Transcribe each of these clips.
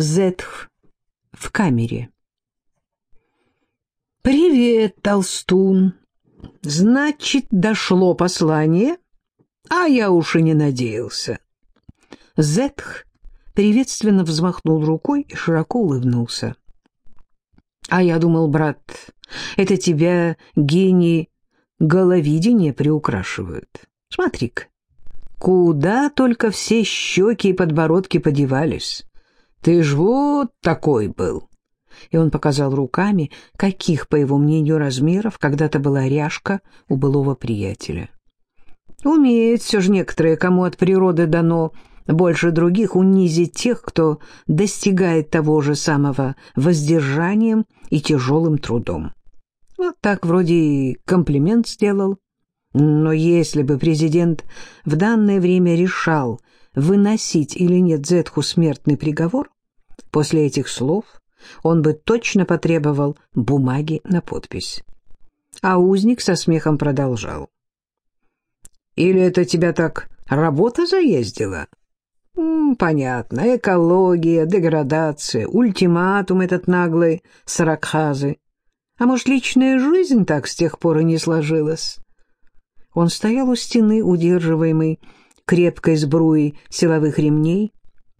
Зетх в камере. «Привет, Толстун! Значит, дошло послание, а я уж и не надеялся». Зетх приветственно взмахнул рукой и широко улыбнулся. «А я думал, брат, это тебя гений головидения приукрашивают. Смотри-ка, куда только все щеки и подбородки подевались. Ты ж вот такой был. И он показал руками, каких, по его мнению, размеров когда-то была ряжка у былого приятеля. Умеют все же некоторые, кому от природы дано больше других, унизить тех, кто достигает того же самого воздержанием и тяжелым трудом. Вот так вроде и комплимент сделал. Но если бы президент в данное время решал, выносить или нет Зетху смертный приговор, после этих слов он бы точно потребовал бумаги на подпись. А узник со смехом продолжал. «Или это тебя так работа заездила?» «Понятно. Экология, деградация, ультиматум этот наглый Саракхазы. А может, личная жизнь так с тех пор и не сложилась?» Он стоял у стены, удерживаемый крепкой сбруей силовых ремней.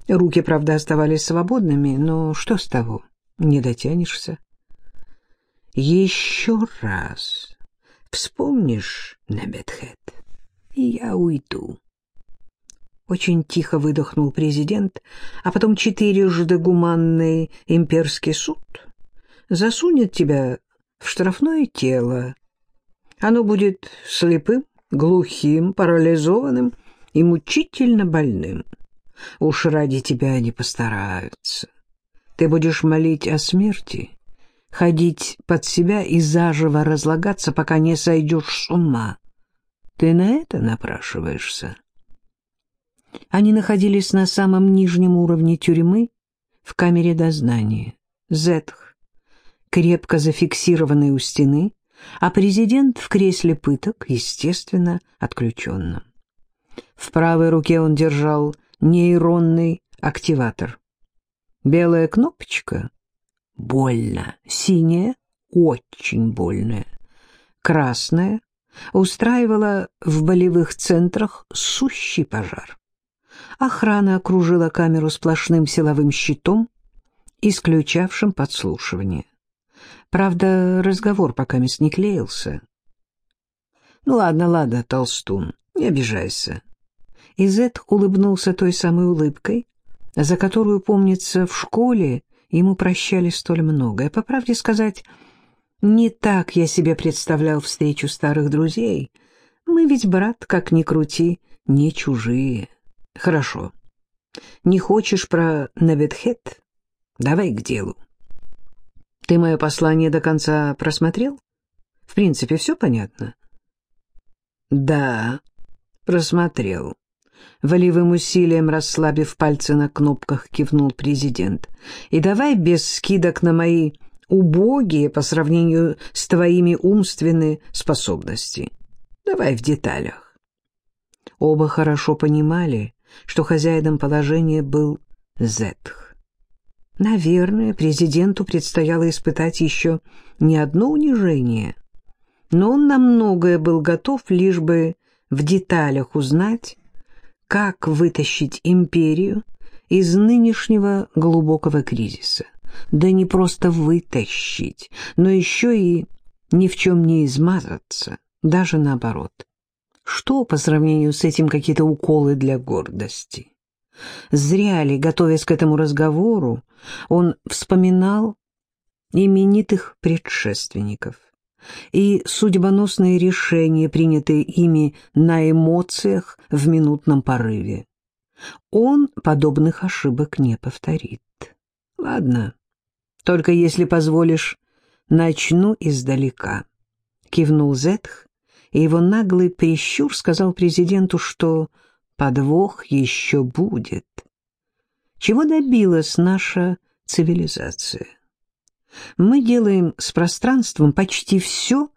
Руки, правда, оставались свободными, но что с того? Не дотянешься. Еще раз вспомнишь Небетхед, и я уйду. Очень тихо выдохнул президент, а потом четырежды гуманный имперский суд засунет тебя в штрафное тело. Оно будет слепым, глухим, парализованным и мучительно больным. Уж ради тебя они постараются. Ты будешь молить о смерти, ходить под себя и заживо разлагаться, пока не сойдешь с ума. Ты на это напрашиваешься? Они находились на самом нижнем уровне тюрьмы, в камере дознания. Зетх, крепко зафиксированный у стены, а президент в кресле пыток, естественно, отключенном. В правой руке он держал нейронный активатор. Белая кнопочка — больно, синяя — очень больная, красная — устраивала в болевых центрах сущий пожар. Охрана окружила камеру сплошным силовым щитом, исключавшим подслушивание. Правда, разговор пока не клеился. «Ну ладно, ладно, толстун, не обижайся». Изет улыбнулся той самой улыбкой, за которую, помнится, в школе ему прощали столь многое. По правде сказать, не так я себе представлял встречу старых друзей. Мы ведь, брат, как ни крути, не чужие. Хорошо. Не хочешь про Набетхет? Давай к делу. Ты мое послание до конца просмотрел? В принципе, все понятно? Да, просмотрел. Волевым усилием расслабив пальцы на кнопках, кивнул президент. И давай без скидок на мои убогие по сравнению с твоими умственные способности. Давай в деталях. Оба хорошо понимали, что хозяином положения был Зетх. Наверное, президенту предстояло испытать еще не одно унижение, но он на многое был готов, лишь бы в деталях узнать, как вытащить империю из нынешнего глубокого кризиса. Да не просто вытащить, но еще и ни в чем не измазаться, даже наоборот. Что по сравнению с этим какие-то уколы для гордости? Зря ли, готовясь к этому разговору, он вспоминал именитых предшественников и судьбоносные решения, принятые ими на эмоциях в минутном порыве. Он подобных ошибок не повторит. Ладно, только если позволишь, начну издалека. Кивнул Зетх, и его наглый прищур сказал президенту, что подвох еще будет. Чего добилась наша цивилизация? Мы делаем с пространством почти все,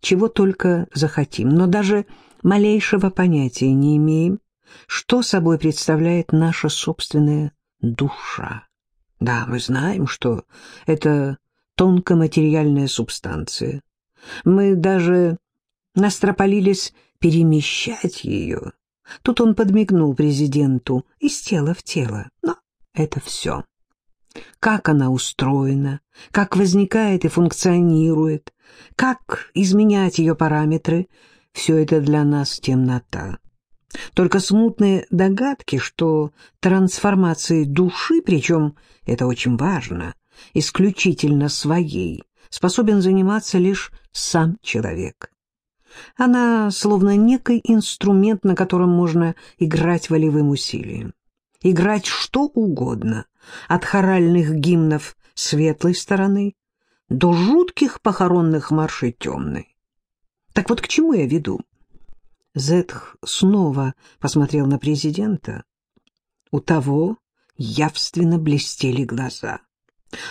чего только захотим, но даже малейшего понятия не имеем, что собой представляет наша собственная душа. Да, мы знаем, что это тонкоматериальная субстанция. Мы даже настропалились перемещать ее. Тут он подмигнул президенту из тела в тело. Но это все. Как она устроена, как возникает и функционирует, как изменять ее параметры — все это для нас темнота. Только смутные догадки, что трансформацией души, причем это очень важно, исключительно своей, способен заниматься лишь сам человек. Она словно некий инструмент, на котором можно играть волевым усилием. Играть что угодно, от хоральных гимнов светлой стороны до жутких похоронных маршей темной. Так вот к чему я веду? Зетх снова посмотрел на президента. У того явственно блестели глаза.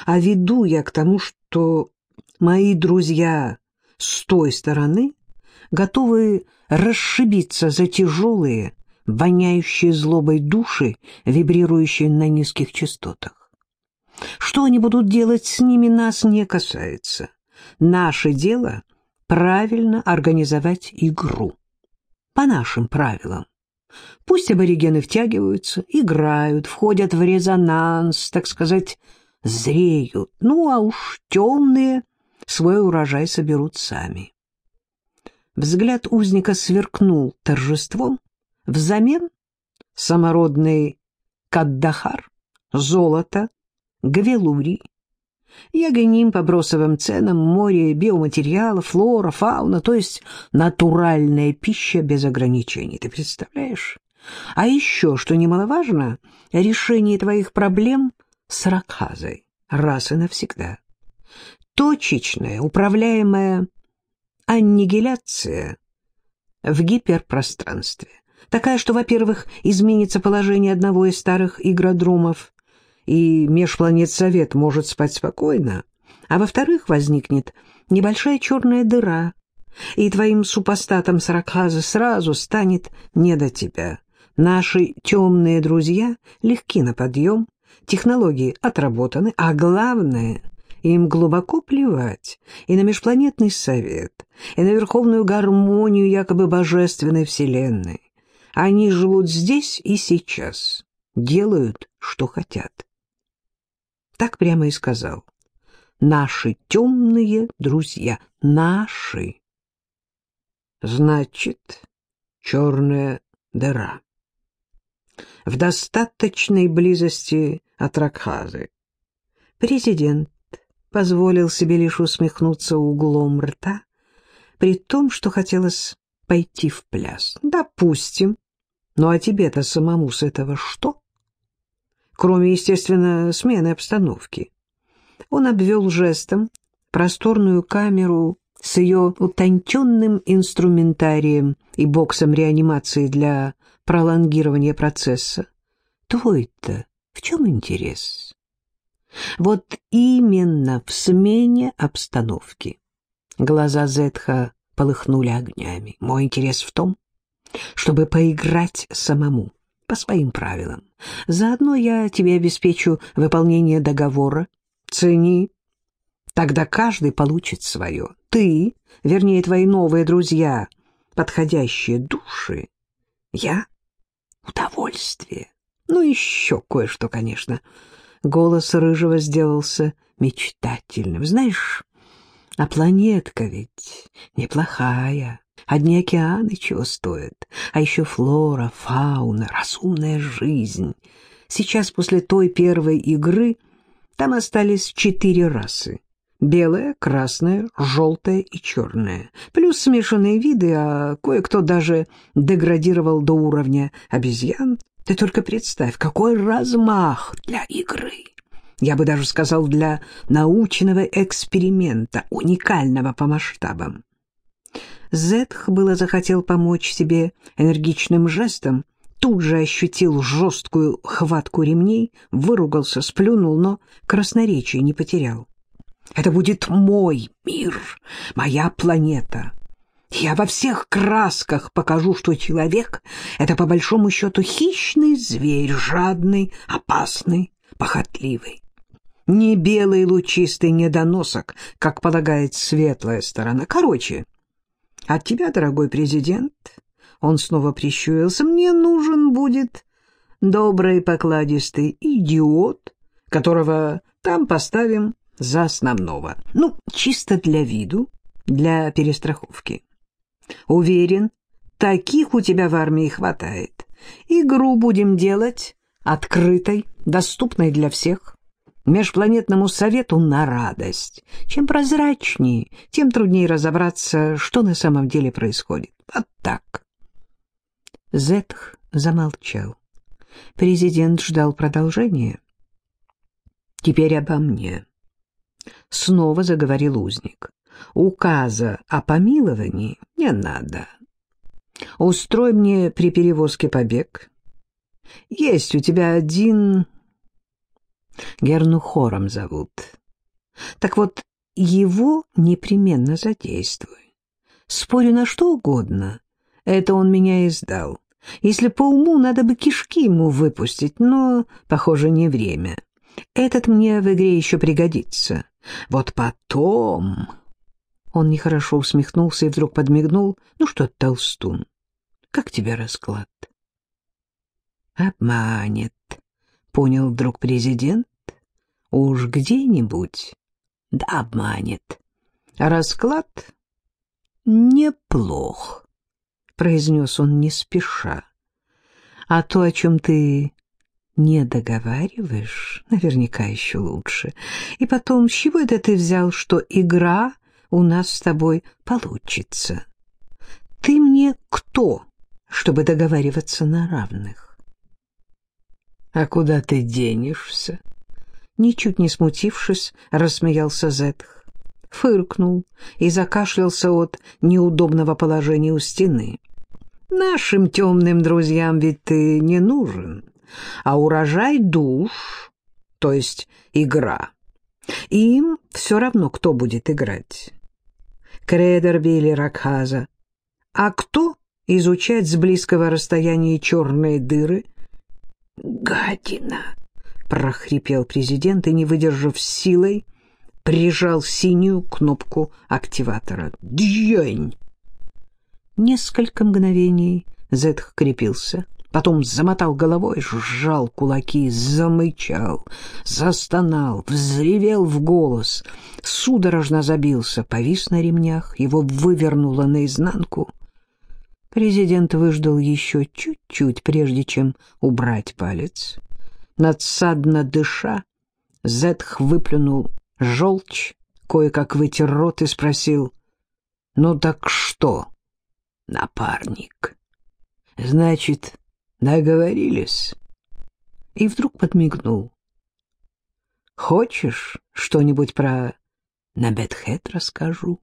А веду я к тому, что мои друзья с той стороны готовы расшибиться за тяжелые, воняющие злобой души, вибрирующие на низких частотах. Что они будут делать с ними, нас не касается. Наше дело — правильно организовать игру. По нашим правилам. Пусть аборигены втягиваются, играют, входят в резонанс, так сказать, зреют. Ну, а уж темные свой урожай соберут сами. Взгляд узника сверкнул торжеством. Взамен самородный каддахар, золото, гвелурий. Я гоним по бросовым ценам море биоматериалов, флора, фауна, то есть натуральная пища без ограничений. Ты представляешь? А еще, что немаловажно, решение твоих проблем с Ракхазой раз и навсегда. Точечная, управляемая аннигиляция в гиперпространстве. Такая, что, во-первых, изменится положение одного из старых игродромов, и Межпланетсовет может спать спокойно, а во-вторых, возникнет небольшая черная дыра, и твоим супостатам Саракхаза сразу станет не до тебя. Наши темные друзья легки на подъем, технологии отработаны, а главное — им глубоко плевать и на межпланетный совет, и на верховную гармонию якобы божественной вселенной. Они живут здесь и сейчас, делают, что хотят. Так прямо и сказал. Наши темные друзья, наши. Значит, черная дыра. В достаточной близости от Ракхазы. Президент позволил себе лишь усмехнуться углом рта, при том, что хотелось пойти в пляс. Допустим. Ну а тебе-то самому с этого что? Кроме, естественно, смены обстановки. Он обвел жестом просторную камеру с ее утонченным инструментарием и боксом реанимации для пролонгирования процесса. Твой-то в чем интерес? Вот именно в смене обстановки. Глаза Зетха полыхнули огнями. Мой интерес в том, чтобы поиграть самому, по своим правилам. Заодно я тебе обеспечу выполнение договора. Цени. Тогда каждый получит свое. Ты, вернее, твои новые друзья, подходящие души. Я — удовольствие. Ну, еще кое-что, конечно. Голос Рыжего сделался мечтательным. Знаешь, а планетка ведь неплохая. Одни океаны чего стоят. А еще флора, фауна, разумная жизнь. Сейчас после той первой игры там остались четыре расы. Белая, красная, желтая и черная. Плюс смешанные виды, а кое-кто даже деградировал до уровня обезьян. Ты только представь, какой размах для игры. Я бы даже сказал, для научного эксперимента, уникального по масштабам. Зетх было захотел помочь себе энергичным жестом, тут же ощутил жесткую хватку ремней, выругался, сплюнул, но красноречие не потерял. «Это будет мой мир, моя планета. Я во всех красках покажу, что человек — это по большому счету хищный зверь, жадный, опасный, похотливый. Не белый лучистый недоносок, как полагает светлая сторона. Короче, от тебя, дорогой президент, он снова прищурился, мне нужен будет добрый покладистый идиот, которого там поставим за основного. Ну, чисто для виду, для перестраховки. Уверен, таких у тебя в армии хватает. Игру будем делать открытой, доступной для всех. Межпланетному совету на радость. Чем прозрачнее, тем труднее разобраться, что на самом деле происходит. Вот так. Зетх замолчал. Президент ждал продолжения. «Теперь обо мне». Снова заговорил узник. «Указа о помиловании не надо. Устрой мне при перевозке побег. Есть у тебя один... Герну Хором зовут. Так вот, его непременно задействуй. Спорю на что угодно. Это он меня издал. Если по уму, надо бы кишки ему выпустить, но, похоже, не время. Этот мне в игре еще пригодится. Вот потом...» Он нехорошо усмехнулся и вдруг подмигнул. «Ну что, толстун, как тебе расклад?» «Обманет», — понял вдруг президент. «Уж где-нибудь, да обманет. Расклад неплох», — произнес он не спеша. «А то, о чем ты не договариваешь, наверняка еще лучше. И потом, с чего это ты взял, что игра у нас с тобой получится? Ты мне кто, чтобы договариваться на равных? А куда ты денешься? Ничуть не смутившись, рассмеялся Зетх. Фыркнул и закашлялся от неудобного положения у стены. Нашим темным друзьям ведь ты не нужен а урожай душ, то есть игра. Им все равно, кто будет играть. Кредерби или Ракхаза. А кто изучать с близкого расстояния черные дыры? «Гадина!» — прохрипел президент и, не выдержав силой, прижал синюю кнопку активатора. «Дьянь!» Несколько мгновений Зетх крепился — потом замотал головой, сжал кулаки, замычал, застонал, взревел в голос, судорожно забился, повис на ремнях, его вывернуло наизнанку. Президент выждал еще чуть-чуть, прежде чем убрать палец. Надсадно дыша, Зетх выплюнул желчь, кое-как вытер рот и спросил, «Ну так что, напарник?» «Значит, Договорились. И вдруг подмигнул. Хочешь, что-нибудь про Набетхет расскажу?